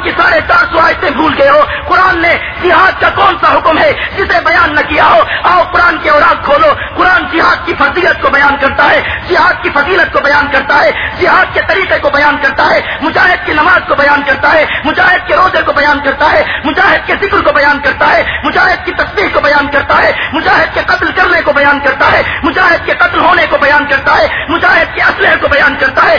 کی ساڑھے چار سو آیتیں بھول گئے ہو قرآن نے جہاد کا کون سا حکم ہے جسے بیان نہ کیا ہو آؤ قرآن کے اوراق کھولو قرآن جہاد کی فضیلت کو بیان کرتا ہے جہاد کی فضیلت کو بیان کرتا ہے جہاد کے طریقے کو بیان کرتا ہے مجاہد کی نماز کو بیان کرتا ہے مجاہد کے روزے کو بیان کرتا ہے مجاہد کے ذکر کو بیان کرتا ہے مجاہد کی تصویر کو بیان کرتا ہے مجاہد کے قتل کرنے کو بیان کرتا ہے مجاہد کے قتل ہونے کو بیان کرتا ہے مجاہد کے اسلحے کو بیان کرتا ہے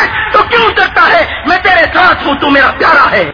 ہے تو کیوں ڈرتا ہے؟ میں تیرے ساتھ ہوں تو میرا پیارا ہے۔